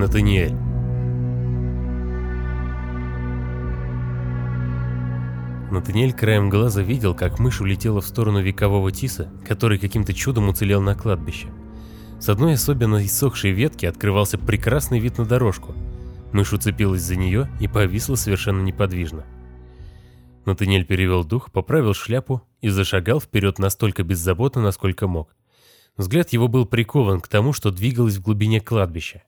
Натаниэль. Натаниэль краем глаза видел, как мышь улетела в сторону векового тиса, который каким-то чудом уцелел на кладбище. С одной особенно иссохшей ветки открывался прекрасный вид на дорожку. Мышь уцепилась за нее и повисла совершенно неподвижно. Натаниэль перевел дух, поправил шляпу и зашагал вперед настолько беззаботно, насколько мог. Взгляд его был прикован к тому, что двигалось в глубине кладбища.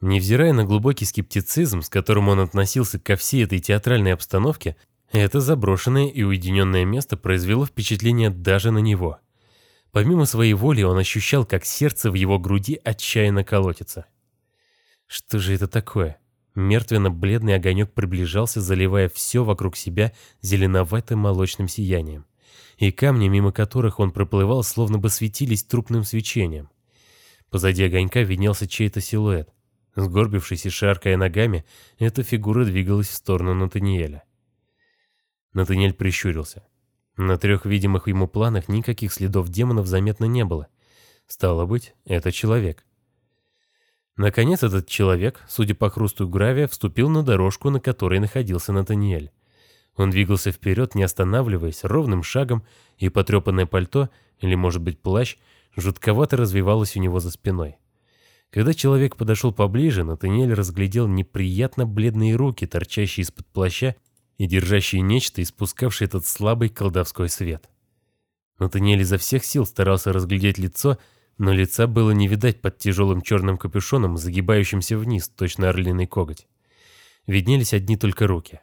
Невзирая на глубокий скептицизм, с которым он относился ко всей этой театральной обстановке, это заброшенное и уединенное место произвело впечатление даже на него. Помимо своей воли он ощущал, как сердце в его груди отчаянно колотится. Что же это такое? Мертвенно-бледный огонек приближался, заливая все вокруг себя зеленоватым молочным сиянием. И камни, мимо которых он проплывал, словно бы светились трупным свечением. Позади огонька виднелся чей-то силуэт. Сгорбившись и шаркая ногами, эта фигура двигалась в сторону Натаниэля. Натаниэль прищурился. На трех видимых ему планах никаких следов демонов заметно не было. Стало быть, это человек. Наконец этот человек, судя по хрусту гравия, вступил на дорожку, на которой находился Натаниэль. Он двигался вперед, не останавливаясь, ровным шагом, и потрепанное пальто, или, может быть, плащ, жутковато развивалось у него за спиной. Когда человек подошел поближе, Натаниэль разглядел неприятно бледные руки, торчащие из-под плаща и держащие нечто, испускавшее этот слабый колдовской свет. Натаниэль изо всех сил старался разглядеть лицо, но лица было не видать под тяжелым черным капюшоном, загибающимся вниз, точно орлиный коготь. Виднелись одни только руки.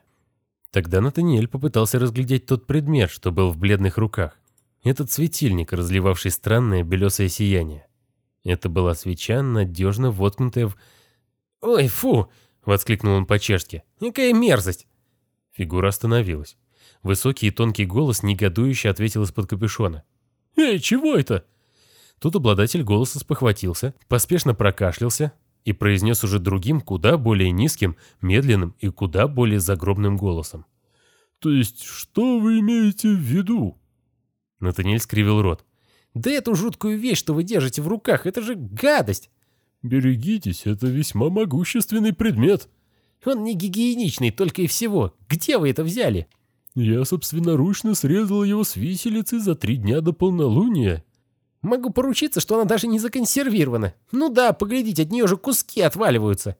Тогда Натаниэль попытался разглядеть тот предмет, что был в бледных руках. Этот светильник, разливавший странное белесое сияние. Это была свеча, надежно воткнутая в... «Ой, фу!» — воскликнул он по-чешски. «Какая мерзость!» Фигура остановилась. Высокий и тонкий голос негодующе ответил из-под капюшона. «Эй, чего это?» Тут обладатель голоса спохватился, поспешно прокашлялся и произнес уже другим, куда более низким, медленным и куда более загробным голосом. «То есть, что вы имеете в виду?» Натаниэль скривил рот. Да эту жуткую вещь, что вы держите в руках, это же гадость. Берегитесь, это весьма могущественный предмет. Он не гигиеничный, только и всего. Где вы это взяли? Я собственноручно срезал его с виселицы за три дня до полнолуния. Могу поручиться, что она даже не законсервирована. Ну да, поглядите, от нее же куски отваливаются.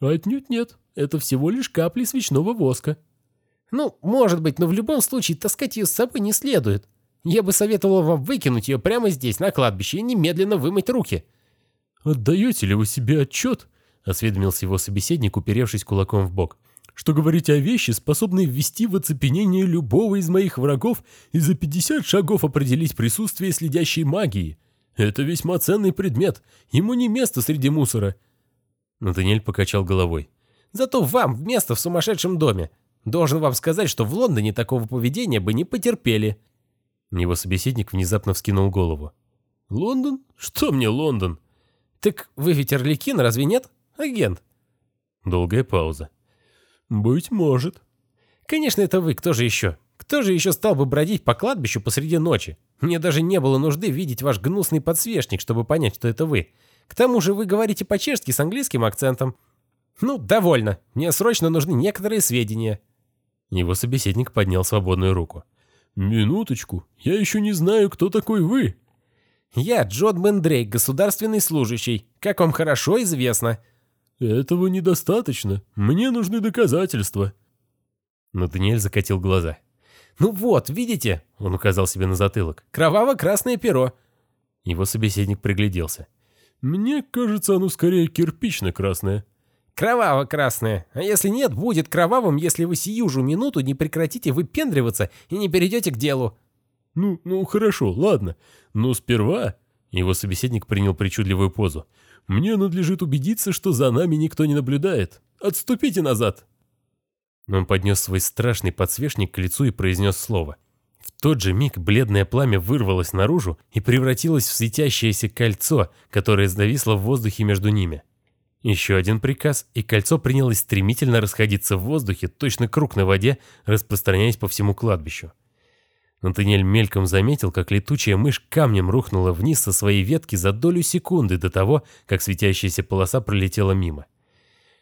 Отнюдь нет. Это всего лишь капли свечного воска. Ну, может быть, но в любом случае таскать ее с собой не следует. Я бы советовал вам выкинуть ее прямо здесь, на кладбище, и немедленно вымыть руки». «Отдаете ли вы себе отчет?» — осведомился его собеседник, уперевшись кулаком в бок. «Что говорите о вещи, способной ввести в оцепенение любого из моих врагов и за 50 шагов определить присутствие следящей магии? Это весьма ценный предмет, ему не место среди мусора». Натаниэль покачал головой. «Зато вам место в сумасшедшем доме. Должен вам сказать, что в Лондоне такого поведения бы не потерпели». Его собеседник внезапно вскинул голову. «Лондон? Что мне Лондон?» «Так вы ведь Орликин, разве нет? Агент?» Долгая пауза. «Быть может». «Конечно, это вы. Кто же еще? Кто же еще стал бы бродить по кладбищу посреди ночи? Мне даже не было нужды видеть ваш гнусный подсвечник, чтобы понять, что это вы. К тому же вы говорите по-чешски с английским акцентом. Ну, довольно. Мне срочно нужны некоторые сведения». Его собеседник поднял свободную руку. «Минуточку, я еще не знаю, кто такой вы». «Я Джон Бендрейк, государственный служащий, как вам хорошо известно». «Этого недостаточно. Мне нужны доказательства». Но Даниэль закатил глаза. «Ну вот, видите?» — он указал себе на затылок. «Кроваво-красное перо». Его собеседник пригляделся. «Мне кажется, оно скорее кирпично-красное». Кроваво-красное. А если нет, будет кровавым, если вы сию же минуту не прекратите выпендриваться и не перейдете к делу. Ну, ну хорошо, ладно. Но сперва... Его собеседник принял причудливую позу. «Мне надлежит убедиться, что за нами никто не наблюдает. Отступите назад!» Он поднес свой страшный подсвечник к лицу и произнес слово. В тот же миг бледное пламя вырвалось наружу и превратилось в светящееся кольцо, которое зависло в воздухе между ними. Еще один приказ, и кольцо принялось стремительно расходиться в воздухе, точно круг на воде, распространяясь по всему кладбищу. Натаниэль мельком заметил, как летучая мышь камнем рухнула вниз со своей ветки за долю секунды до того, как светящаяся полоса пролетела мимо.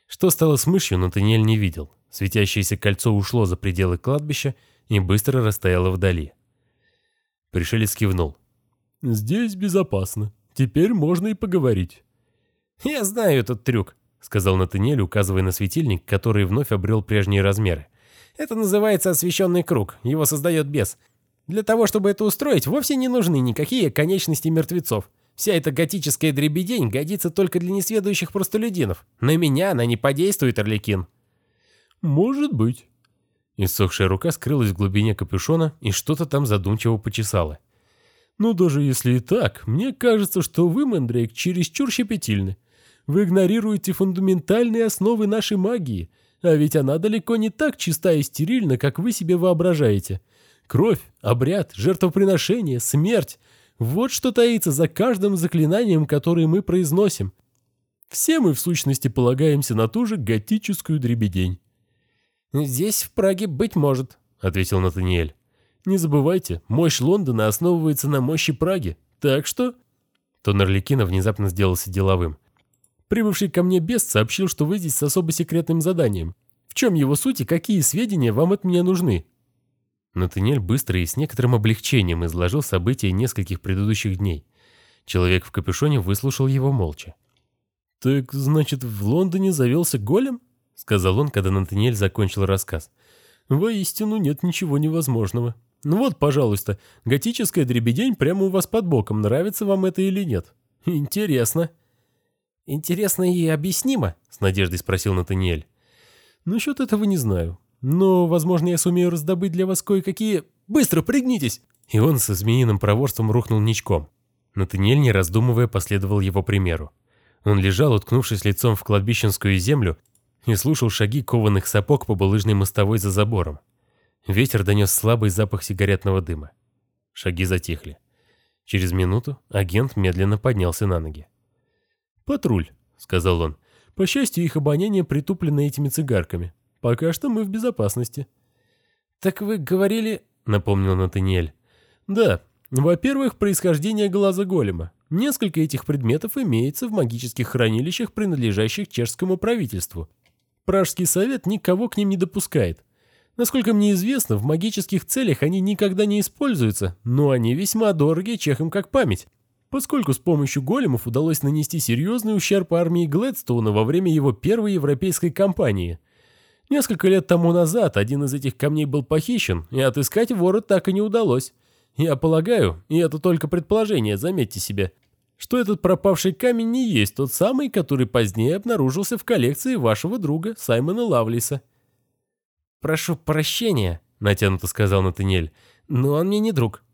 Что стало с мышью, Натаниэль не видел. Светящееся кольцо ушло за пределы кладбища и быстро растаяло вдали. Пришелец кивнул. «Здесь безопасно. Теперь можно и поговорить». «Я знаю этот трюк», — сказал Натаниэль, указывая на светильник, который вновь обрел прежние размеры. «Это называется освещенный круг. Его создает бес. Для того, чтобы это устроить, вовсе не нужны никакие конечности мертвецов. Вся эта готическая дребедень годится только для несведущих простолюдинов. На меня она не подействует, Орликин». «Может быть». Иссохшая рука скрылась в глубине капюшона и что-то там задумчиво почесала. «Ну, даже если и так, мне кажется, что вы, Мэндрейк, чересчур щепетильны. Вы игнорируете фундаментальные основы нашей магии, а ведь она далеко не так чиста и стерильна, как вы себе воображаете. Кровь, обряд, жертвоприношение, смерть – вот что таится за каждым заклинанием, которое мы произносим. Все мы в сущности полагаемся на ту же готическую дребедень. «Здесь, в Праге, быть может», — ответил Натаниэль. «Не забывайте, мощь Лондона основывается на мощи Праги, так что...» Тон Орликина внезапно сделался деловым. «Прибывший ко мне бес сообщил, что вы здесь с особо секретным заданием. В чем его суть и какие сведения вам от меня нужны?» Натаниэль быстро и с некоторым облегчением изложил события нескольких предыдущих дней. Человек в капюшоне выслушал его молча. «Так, значит, в Лондоне завелся голем?» — сказал он, когда Натаниэль закончил рассказ. «Воистину нет ничего невозможного. Ну вот, пожалуйста, готическая дребедень прямо у вас под боком. Нравится вам это или нет? Интересно». «Интересно и объяснимо?» — с надеждой спросил Натаниэль. «Насчет этого не знаю. Но, возможно, я сумею раздобыть для вас кое-какие... Быстро, пригнитесь!» И он со змеиным проворством рухнул ничком. Натаниэль, не раздумывая, последовал его примеру. Он лежал, уткнувшись лицом в кладбищенскую землю, и слушал шаги кованых сапог по булыжной мостовой за забором. Ветер донес слабый запах сигаретного дыма. Шаги затихли. Через минуту агент медленно поднялся на ноги. «Патруль», — сказал он. «По счастью, их обоняние притуплено этими цигарками. Пока что мы в безопасности». «Так вы говорили...» — напомнил Натаниэль. «Да. Во-первых, происхождение глаза голема. Несколько этих предметов имеется в магических хранилищах, принадлежащих чешскому правительству. Пражский совет никого к ним не допускает. Насколько мне известно, в магических целях они никогда не используются, но они весьма дороги чехам как память, поскольку с помощью големов удалось нанести серьезный ущерб армии Глэдстоуна во время его первой европейской кампании. Несколько лет тому назад один из этих камней был похищен, и отыскать вора так и не удалось. Я полагаю, и это только предположение, заметьте себе, что этот пропавший камень не есть тот самый, который позднее обнаружился в коллекции вашего друга Саймона Лавлиса. «Прошу прощения», — натянуто сказал Натаниэль, — «но он мне не друг».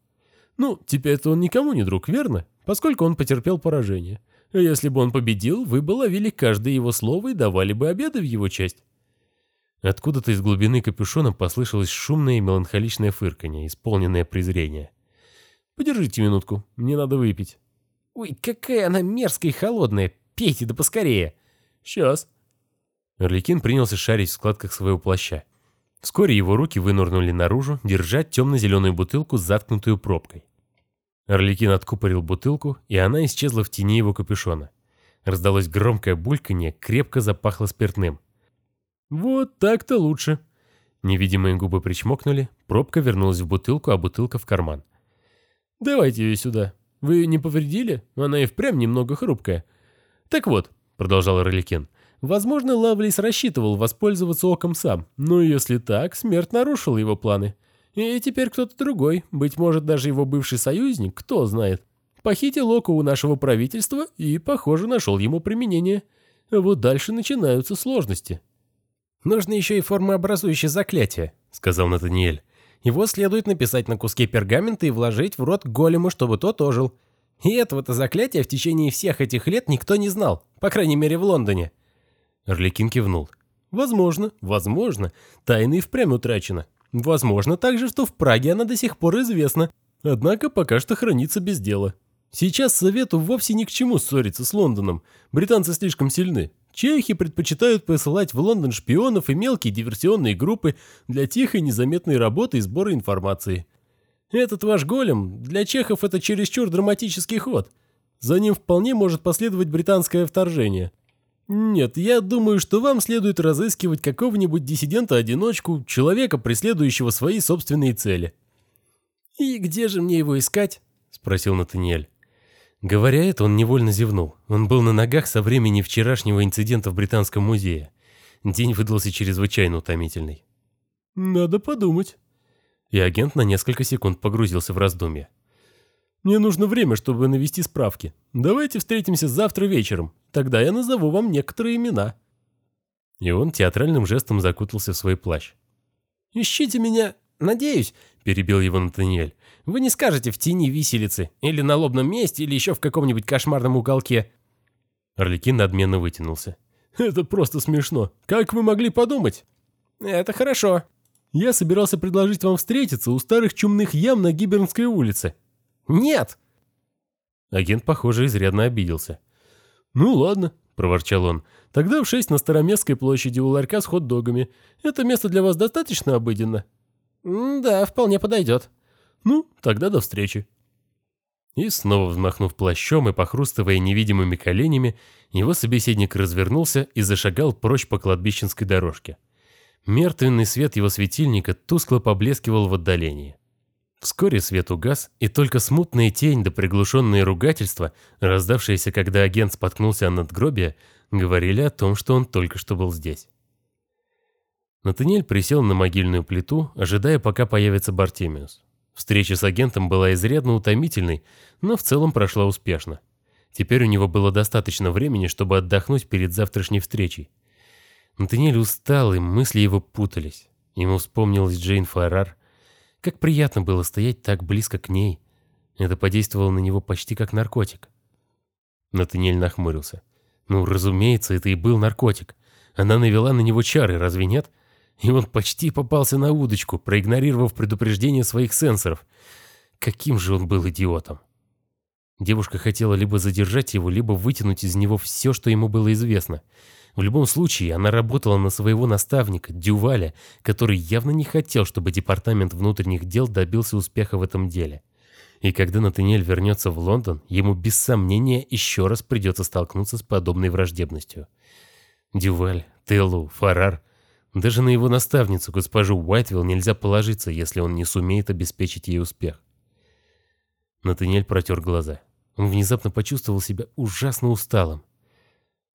«Ну, теперь-то он никому не друг, верно? Поскольку он потерпел поражение. Если бы он победил, вы бы ловили каждое его слово и давали бы обеды в его честь». Откуда-то из глубины капюшона послышалось шумное и меланхоличное фырканье, исполненное презрения. «Подержите минутку, мне надо выпить». «Ой, какая она мерзкая и холодная! Пейте да поскорее!» «Сейчас». Орликин принялся шарить в складках своего плаща. Вскоре его руки вынырнули наружу, держа темно-зеленую бутылку с заткнутую пробкой. Орликин откупорил бутылку, и она исчезла в тени его капюшона. Раздалось громкое бульканье, крепко запахло спиртным. «Вот так-то лучше». Невидимые губы причмокнули, пробка вернулась в бутылку, а бутылка в карман. «Давайте ее сюда», вы не повредили? Она и впрямь немного хрупкая. Так вот, продолжал Роликен, возможно, Лавлис рассчитывал воспользоваться оком сам, но если так, смерть нарушила его планы. И теперь кто-то другой, быть может, даже его бывший союзник, кто знает, похитил око у нашего правительства и, похоже, нашел ему применение. Вот дальше начинаются сложности. «Нужно еще и формообразующее заклятие», — сказал Натаниэль. Его следует написать на куске пергамента и вложить в рот голему, чтобы тот ожил. И этого-то заклятия в течение всех этих лет никто не знал, по крайней мере в Лондоне. Орликин кивнул. Возможно, возможно. Тайна и впрямь утрачена. Возможно также, что в Праге она до сих пор известна. Однако пока что хранится без дела. Сейчас Совету вовсе ни к чему ссориться с Лондоном. Британцы слишком сильны. Чехи предпочитают посылать в Лондон шпионов и мелкие диверсионные группы для тихой незаметной работы и сбора информации. Этот ваш голем, для чехов это чересчур драматический ход. За ним вполне может последовать британское вторжение. Нет, я думаю, что вам следует разыскивать какого-нибудь диссидента-одиночку, человека, преследующего свои собственные цели. «И где же мне его искать?» — спросил Натаниэль. Говоря это, он невольно зевнул. Он был на ногах со времени вчерашнего инцидента в Британском музее. День выдался чрезвычайно утомительный. «Надо подумать». И агент на несколько секунд погрузился в раздумья. «Мне нужно время, чтобы навести справки. Давайте встретимся завтра вечером. Тогда я назову вам некоторые имена». И он театральным жестом закутался в свой плащ. «Ищите меня, надеюсь», — перебил его Натаниэль. Вы не скажете в тени виселицы, или на лобном месте, или еще в каком-нибудь кошмарном уголке». Орликин надменно вытянулся. «Это просто смешно. Как вы могли подумать?» «Это хорошо». «Я собирался предложить вам встретиться у старых чумных ям на Гибернской улице». «Нет!» Агент, похоже, изрядно обиделся. «Ну ладно», — проворчал он. «Тогда в шесть на Староместской площади у ларька с хот-догами. Это место для вас достаточно обыденно?» «Да, вполне подойдет». Ну, тогда до встречи. И снова взмахнув плащом и похрустывая невидимыми коленями, его собеседник развернулся и зашагал прочь по кладбищенской дорожке. Мертвенный свет его светильника тускло поблескивал в отдалении. Вскоре свет угас, и только смутная тень да приглушенные ругательства, раздавшиеся, когда агент споткнулся о надгробие, говорили о том, что он только что был здесь. Натаниэль присел на могильную плиту, ожидая, пока появится Бартемиус. Встреча с агентом была изрядно утомительной, но в целом прошла успешно. Теперь у него было достаточно времени, чтобы отдохнуть перед завтрашней встречей. Натаниэль устал, и мысли его путались. Ему вспомнилась Джейн Фаррар. Как приятно было стоять так близко к ней. Это подействовало на него почти как наркотик. Натаниэль нахмурился. Ну, разумеется, это и был наркотик. Она навела на него чары, разве нет? — и он почти попался на удочку, проигнорировав предупреждение своих сенсоров. Каким же он был идиотом. Девушка хотела либо задержать его, либо вытянуть из него все, что ему было известно. В любом случае, она работала на своего наставника, Дюваля, который явно не хотел, чтобы Департамент внутренних дел добился успеха в этом деле. И когда Натаниэль вернется в Лондон, ему без сомнения еще раз придется столкнуться с подобной враждебностью. Дюваль, Теллу, Фарар — даже на его наставницу, госпожу Уайтвилл, нельзя положиться, если он не сумеет обеспечить ей успех. Натаниэль протер глаза. Он внезапно почувствовал себя ужасно усталым.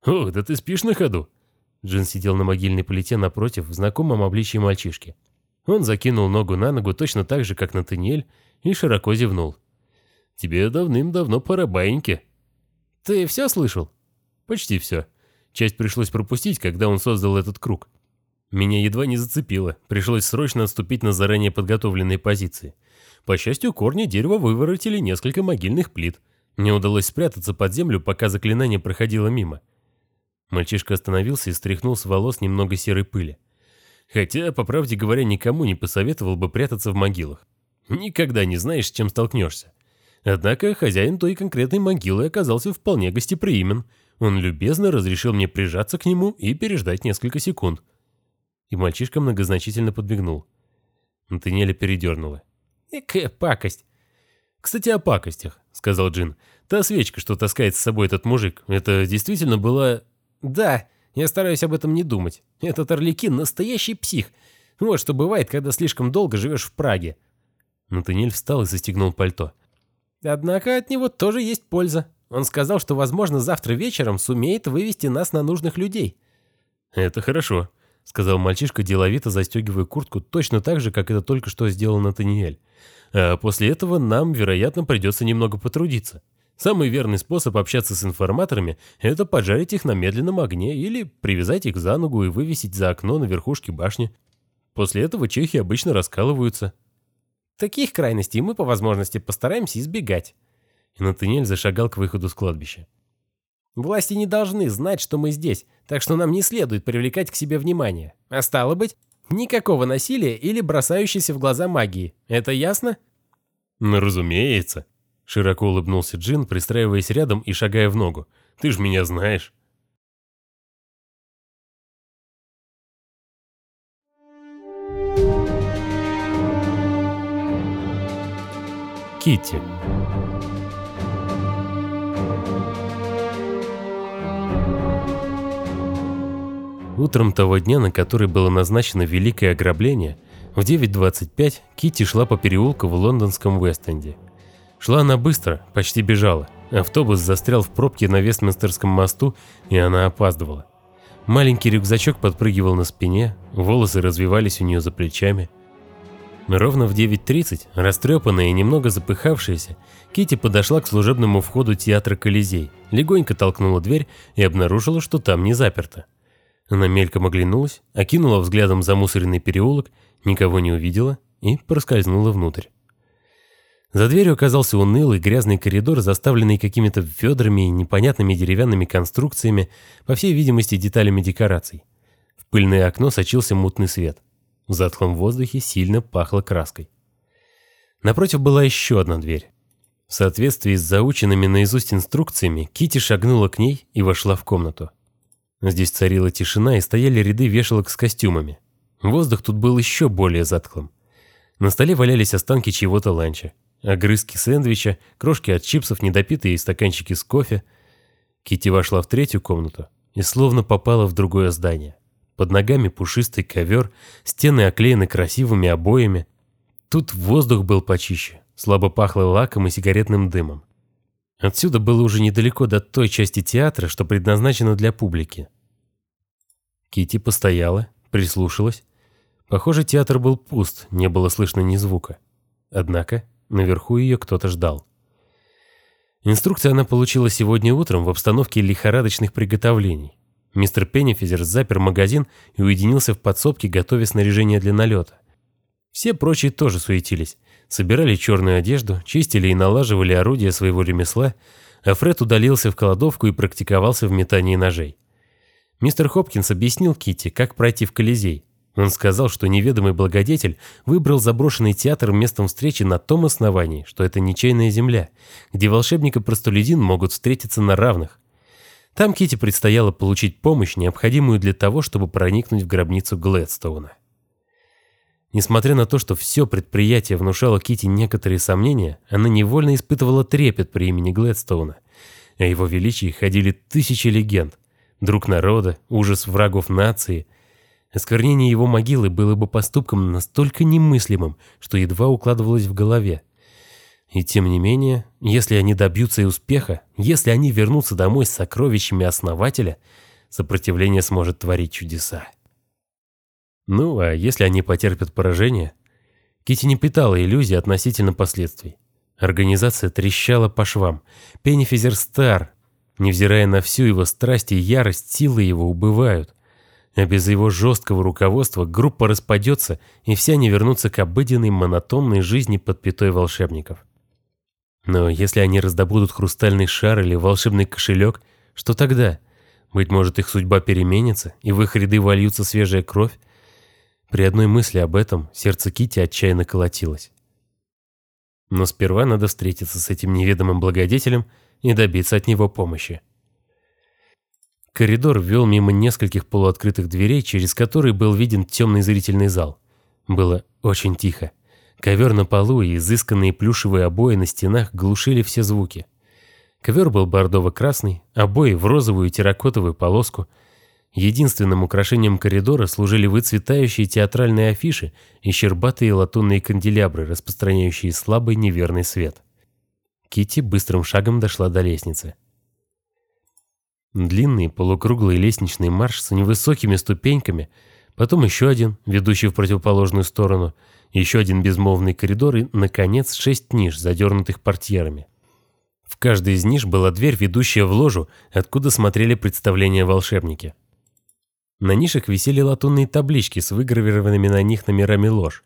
«О, да ты спишь на ходу?» Джин сидел на могильной плите напротив, в знакомом обличье мальчишки. Он закинул ногу на ногу точно так же, как Натаниэль, и широко зевнул. «Тебе давным-давно пора баиньки». «Ты все слышал?» «Почти все. Часть пришлось пропустить, когда он создал этот круг. Меня едва не зацепило, пришлось срочно отступить на заранее подготовленные позиции. По счастью, корни дерева выворотили несколько могильных плит. Мне удалось спрятаться под землю, пока заклинание проходило мимо. Мальчишка остановился и стряхнул с волос немного серой пыли. Хотя, по правде говоря, никому не посоветовал бы прятаться в могилах. Никогда не знаешь, с чем столкнешься. Однако хозяин той конкретной могилы оказался вполне гостеприимен. Он любезно разрешил мне прижаться к нему и переждать несколько секунд и мальчишка многозначительно подбегнул. Натаниэля передернула. «Экая пакость!» «Кстати, о пакостях», — сказал Джин. «Та свечка, что таскает с собой этот мужик, это действительно была...» «Да, я стараюсь об этом не думать. Этот Орликин — настоящий псих. Вот что бывает, когда слишком долго живешь в Праге». Натаниэль встал и застегнул пальто. «Однако от него тоже есть польза. Он сказал, что, возможно, завтра вечером сумеет вывести нас на нужных людей». «Это хорошо», сказал мальчишка, деловито застегивая куртку точно так же, как это только что сделал Натаниэль. А после этого нам, вероятно, придется немного потрудиться. Самый верный способ общаться с информаторами – это поджарить их на медленном огне или привязать их за ногу и вывесить за окно на верхушке башни. После этого чехи обычно раскалываются. Таких крайностей мы по возможности постараемся избегать. И Натаниэль зашагал к выходу с кладбища. Власти не должны знать, что мы здесь, так что нам не следует привлекать к себе внимание. А стало быть, никакого насилия или бросающейся в глаза магии. Это ясно? Ну, разумеется. Широко улыбнулся Джин, пристраиваясь рядом и шагая в ногу. Ты ж меня знаешь. Китти. Утром того дня, на который было назначено великое ограбление, в 9.25 Китти шла по переулку в лондонском Вест-Энде. Шла она быстро, почти бежала. Автобус застрял в пробке на Вестминстерском мосту, и она опаздывала. Маленький рюкзачок подпрыгивал на спине, волосы развивались у нее за плечами. Ровно в 9.30, растрепанная и немного запыхавшаяся, Кити подошла к служебному входу театра Колизей, легонько толкнула дверь и обнаружила, что там не заперто. Она мельком оглянулась, окинула взглядом замусоренный переулок, никого не увидела и проскользнула внутрь. За дверью оказался унылый грязный коридор, заставленный какими-то ведрами и непонятными деревянными конструкциями, по всей видимости деталями декораций. В пыльное окно сочился мутный свет. В затхлом воздухе сильно пахло краской. Напротив была еще одна дверь. В соответствии с заученными наизусть инструкциями, Кити шагнула к ней и вошла в комнату. Здесь царила тишина и стояли ряды вешалок с костюмами. Воздух тут был еще более затхлым. На столе валялись останки чьего-то ланча. Огрызки сэндвича, крошки от чипсов, недопитые стаканчики с кофе. Кити вошла в третью комнату и словно попала в другое здание. Под ногами пушистый ковер, стены оклеены красивыми обоями. Тут воздух был почище, слабо пахло лаком и сигаретным дымом. Отсюда было уже недалеко до той части театра, что предназначена для публики. Кити постояла, прислушалась. Похоже, театр был пуст, не было слышно ни звука. Однако Наверху ее кто-то ждал. Инструкцию она получила сегодня утром в обстановке лихорадочных приготовлений. Мистер Пеннифизер запер магазин и уединился в подсобке, готовя снаряжение для налета. Все прочие тоже суетились. Собирали черную одежду, чистили и налаживали орудия своего ремесла, а Фред удалился в кладовку и практиковался в метании ножей. Мистер Хопкинс объяснил Кити, как пройти в Колизей. Он сказал, что неведомый благодетель выбрал заброшенный театр местом встречи на том основании, что это ничейная земля, где волшебник и простолюдин могут встретиться на равных. Там Кити предстояло получить помощь, необходимую для того, чтобы проникнуть в гробницу Глэдстоуна. Несмотря на то, что все предприятие внушало Кити некоторые сомнения, она невольно испытывала трепет при имени Глэдстоуна. О его величии ходили тысячи легенд. Друг народа, ужас врагов нации – Осквернение его могилы было бы поступком настолько немыслимым, что едва укладывалось в голове. И тем не менее, если они добьются и успеха, если они вернутся домой с сокровищами основателя, сопротивление сможет творить чудеса. Ну, а если они потерпят поражение? Кити не питала иллюзий относительно последствий. Организация трещала по швам. Пеннифизер стар. Невзирая на всю его страсть и ярость, силы его убывают. А без его жесткого руководства группа распадется, и все они вернутся к обыденной монотонной жизни под пятой волшебников. Но если они раздобудут хрустальный шар или волшебный кошелек, что тогда? Быть может, их судьба переменится, и в их ряды вольются свежая кровь? При одной мысли об этом сердце Кити отчаянно колотилось. Но сперва надо встретиться с этим неведомым благодетелем и добиться от него помощи. Коридор вел мимо нескольких полуоткрытых дверей, через которые был виден темный зрительный зал. Было очень тихо. Ковер на полу и изысканные плюшевые обои на стенах глушили все звуки. Ковер был бордово-красный, обои в розовую терракотовую полоску. Единственным украшением коридора служили выцветающие театральные афиши и щербатые латунные канделябры, распространяющие слабый неверный свет. Кити быстрым шагом дошла до лестницы. Длинный полукруглый лестничный марш с невысокими ступеньками, потом еще один, ведущий в противоположную сторону, еще один безмолвный коридор и, наконец, шесть ниш, задернутых портьерами. В каждой из ниш была дверь, ведущая в ложу, откуда смотрели представления волшебники. На нишах висели латунные таблички с выгравированными на них номерами лож.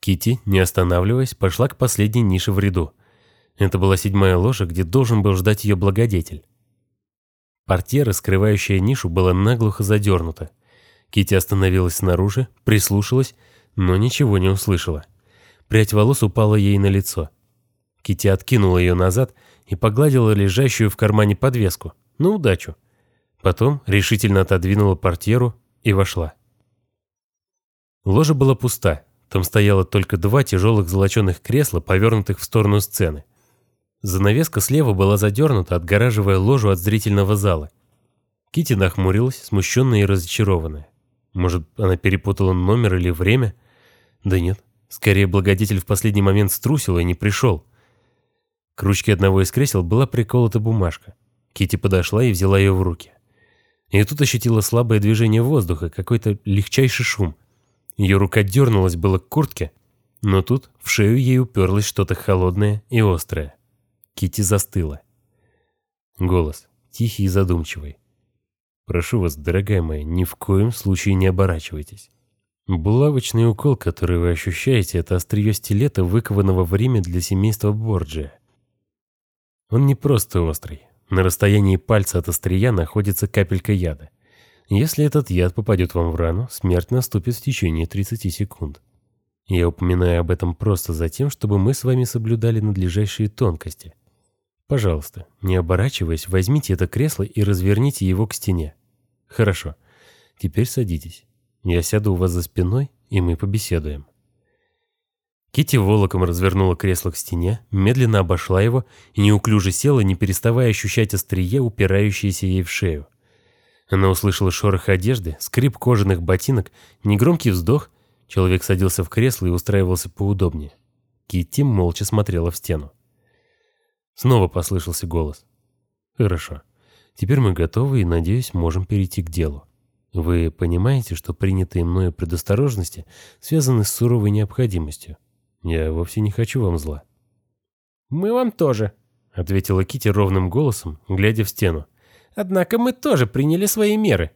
Кити, не останавливаясь, пошла к последней нише в ряду. Это была седьмая ложа, где должен был ждать ее благодетель. Портьера, скрывающая нишу, была наглухо задернута. Кити остановилась снаружи, прислушалась, но ничего не услышала. Прядь волос упала ей на лицо. Кити откинула ее назад и погладила лежащую в кармане подвеску. На удачу. Потом решительно отодвинула портьеру и вошла. Ложа была пуста, Там стояло только два тяжелых золоченых кресла, повернутых в сторону сцены. Занавеска слева была задернута, отгораживая ложу от зрительного зала. Кити нахмурилась, смущенная и разочарованная. Может, она перепутала номер или время? Да нет, скорее благодетель в последний момент струсил и не пришел. К ручке одного из кресел была приколота бумажка. Кити подошла и взяла ее в руки. И тут ощутила слабое движение воздуха, какой-то легчайший шум. Ее рука дернулась было к куртке, но тут в шею ей уперлось что-то холодное и острое. Кити застыла. Голос, тихий и задумчивый. «Прошу вас, дорогая моя, ни в коем случае не оборачивайтесь. Булавочный укол, который вы ощущаете, это острие стилета, выкованного в Риме для семейства Борджия. Он не просто острый. На расстоянии пальца от острия находится капелька яда. Если этот яд попадет вам в рану, смерть наступит в течение 30 секунд. Я упоминаю об этом просто за тем, чтобы мы с вами соблюдали надлежащие тонкости. Пожалуйста, не оборачиваясь, возьмите это кресло и разверните его к стене. Хорошо. Теперь садитесь. Я сяду у вас за спиной, и мы побеседуем. Кити волоком развернула кресло к стене, медленно обошла его и неуклюже села, не переставая ощущать острие, упирающееся ей в шею. Она услышала шорох одежды, скрип кожаных ботинок, негромкий вздох. Человек садился в кресло и устраивался поудобнее. Кити молча смотрела в стену. Снова послышался голос. «Хорошо. Теперь мы готовы и, надеюсь, можем перейти к делу. Вы понимаете, что принятые мною предосторожности связаны с суровой необходимостью. Я вовсе не хочу вам зла». «Мы вам тоже», — ответила Кити ровным голосом, глядя в стену. «Однако мы тоже приняли свои меры».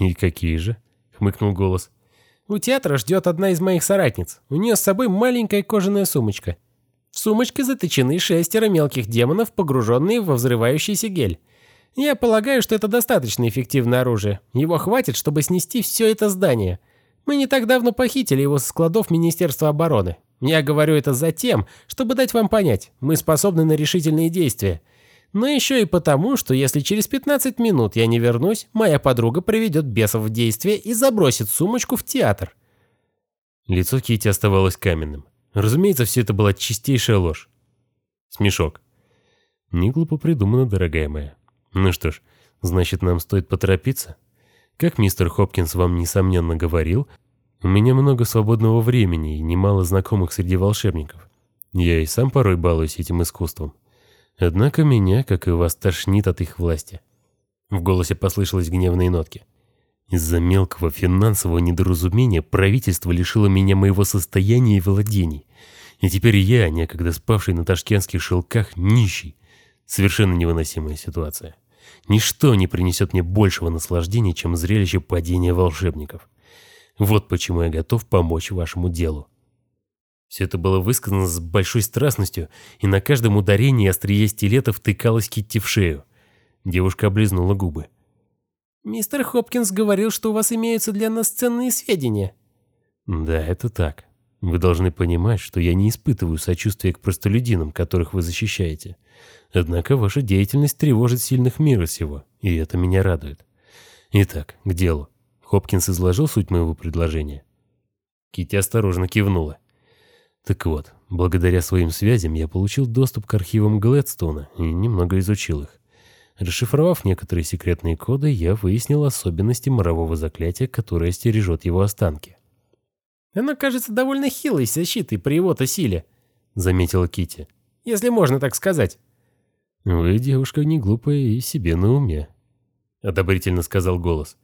«И какие же?» — хмыкнул голос. «У театра ждет одна из моих соратниц. У нее с собой маленькая кожаная сумочка. В сумочке заточены шестеро мелких демонов, погруженные во взрывающийся гель. Я полагаю, что это достаточно эффективное оружие. Его хватит, чтобы снести все это здание. Мы не так давно похитили его со складов Министерства обороны. Я говорю это за тем, чтобы дать вам понять, мы способны на решительные действия. Но еще и потому, что если через 15 минут я не вернусь, моя подруга приведет бесов в действие и забросит сумочку в театр. Лицо Кити оставалось каменным. Разумеется, все это была чистейшая ложь. Смешок. Не глупо придумано, дорогая моя. Ну что ж, значит, нам стоит поторопиться. Как мистер Хопкинс вам несомненно говорил, у меня много свободного времени и немало знакомых среди волшебников. Я и сам порой балуюсь этим искусством. Однако меня, как и вас, тошнит от их власти. В голосе послышались гневные нотки. Из-за мелкого финансового недоразумения правительство лишило меня моего состояния и владений. И теперь я, некогда спавший на ташкентских шелках, нищий. Совершенно невыносимая ситуация. Ничто не принесет мне большего наслаждения, чем зрелище падения волшебников. Вот почему я готов помочь вашему делу. Все это было высказано с большой страстностью, и на каждом ударении острие стилета втыкалась Китти в шею. Девушка облизнула губы. «Мистер Хопкинс говорил, что у вас имеются для нас ценные сведения». «Да, это так. Вы должны понимать, что я не испытываю сочувствия к простолюдинам, которых вы защищаете. Однако ваша деятельность тревожит сильных мира сего, и это меня радует. Итак, к делу. Хопкинс изложил суть моего предложения. Кити осторожно кивнула. Так вот, благодаря своим связям я получил доступ к архивам Глэдстоуна и немного изучил их. Расшифровав некоторые секретные коды, я выяснил особенности морового заклятия, которое стережет его останки. «Оно кажется довольно хилой защитой при его-то силе», — заметила Кити. «Если можно так сказать». «Вы девушка не глупая и себе на уме», — одобрительно сказал голос.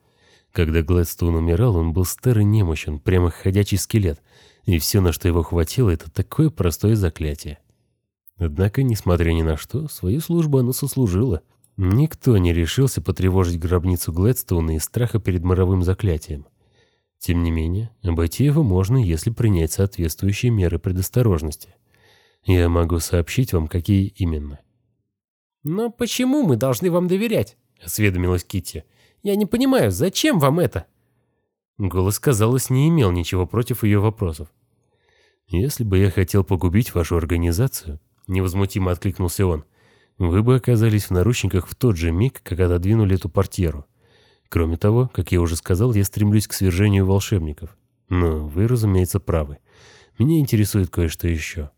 Когда Гладстоун умирал, он был старый немощен, прямо ходячий скелет, и все, на что его хватило, это такое простое заклятие. Однако, несмотря ни на что, свою службу оно сослужило. Никто не решился потревожить гробницу Гладстоуна из страха перед моровым заклятием. Тем не менее, обойти его можно, если принять соответствующие меры предосторожности. Я могу сообщить вам, какие именно. «Но почему мы должны вам доверять?» — осведомилась Китти. «Я не понимаю, зачем вам это?» Голос, казалось, не имел ничего против ее вопросов. «Если бы я хотел погубить вашу организацию», — невозмутимо откликнулся он, «вы бы оказались в наручниках в тот же миг, как отодвинули эту портьеру. Кроме того, как я уже сказал, я стремлюсь к свержению волшебников. Но вы, разумеется, правы. Меня интересует кое-что еще.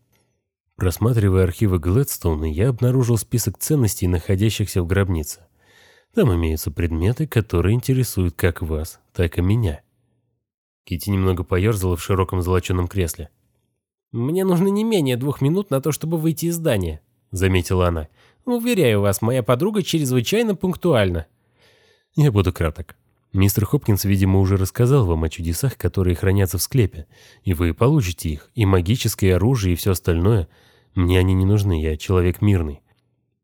Просматривая архивы Глэдстоуна, я обнаружил список ценностей, находящихся в гробнице. Там имеются предметы, которые интересуют как вас, так и меня. Кити немного поерзала в широком золоченом кресле. «Мне нужно не менее двух минут на то, чтобы выйти из здания», — заметила она. «Уверяю вас, моя подруга чрезвычайно пунктуальна». «Я буду краток. Мистер Хопкинс, видимо, уже рассказал вам о чудесах, которые хранятся в склепе, и вы получите их, и магическое оружие, и все остальное. Мне они не нужны, я человек мирный.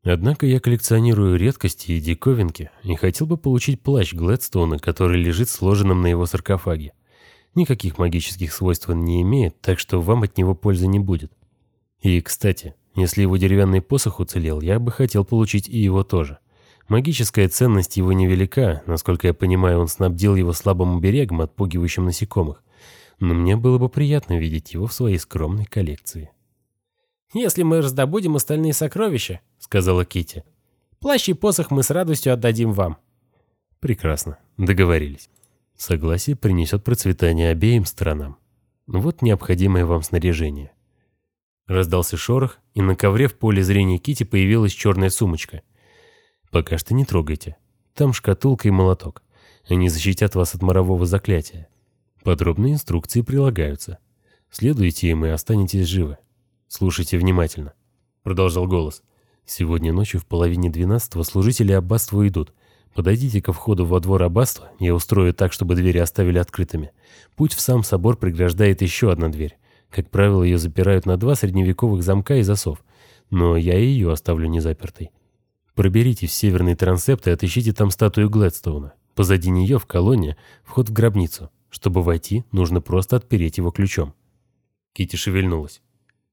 Однако я коллекционирую редкости и диковинки, и хотел бы получить плащ Глэдстоуна, который лежит сложенным на его саркофаге. Никаких магических свойств он не имеет, так что вам от него пользы не будет. И, кстати, если его деревянный посох уцелел, я бы хотел получить и его тоже. Магическая ценность его невелика, насколько я понимаю, он снабдил его слабым оберегом, отпугивающим насекомых. Но мне было бы приятно видеть его в своей скромной коллекции. «Если мы раздобудем остальные сокровища», — сказала Кити, — «плащ и посох мы с радостью отдадим вам». «Прекрасно. Договорились. Согласие принесет процветание обеим сторонам. Вот необходимое вам снаряжение». Раздался шорох, и на ковре в поле зрения Кити появилась черная сумочка. Пока что не трогайте. Там шкатулка и молоток. Они защитят вас от морового заклятия. Подробные инструкции прилагаются. Следуйте им и останетесь живы. Слушайте внимательно. Продолжал голос. Сегодня ночью в половине двенадцатого служители аббатства уйдут. Подойдите ко входу во двор аббатства, я устрою так, чтобы двери оставили открытыми. Путь в сам собор преграждает еще одна дверь. Как правило, ее запирают на два средневековых замка и засов. Но я ее оставлю незапертой. Проберитесь в северный трансепт и отыщите там статую Глэдстоуна. Позади нее в колонне вход в гробницу. Чтобы войти, нужно просто отпереть его ключом. Кити шевельнулась.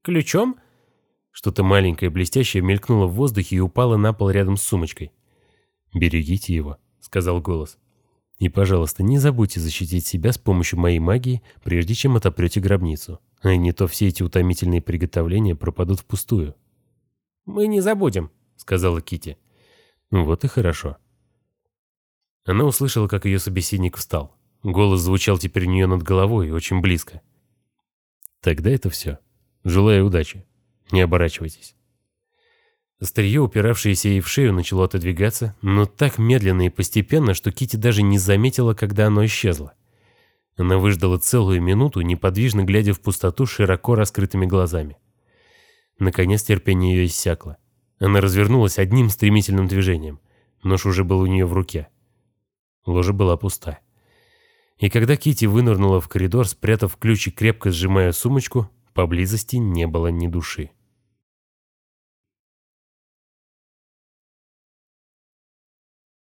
«Ключом?» Что-то маленькое блестящее мелькнуло в воздухе и упало на пол рядом с сумочкой. «Берегите его», — сказал голос. «И, пожалуйста, не забудьте защитить себя с помощью моей магии, прежде чем отопрете гробницу. А не то все эти утомительные приготовления пропадут впустую». «Мы не забудем», — сказала Кити. «Вот и хорошо». Она услышала, как ее собеседник встал. Голос звучал теперь у нее над головой, очень близко. «Тогда это все. Желаю удачи. Не оборачивайтесь». Острие, упиравшееся ей в шею, начало отодвигаться, но так медленно и постепенно, что Кити даже не заметила, когда оно исчезло. Она выждала целую минуту, неподвижно глядя в пустоту широко раскрытыми глазами. Наконец терпение ее иссякло. Она развернулась одним стремительным движением. Нож уже был у нее в руке. Ложа была пуста. И когда Кити вынырнула в коридор, спрятав ключ и крепко сжимая сумочку, поблизости не было ни души.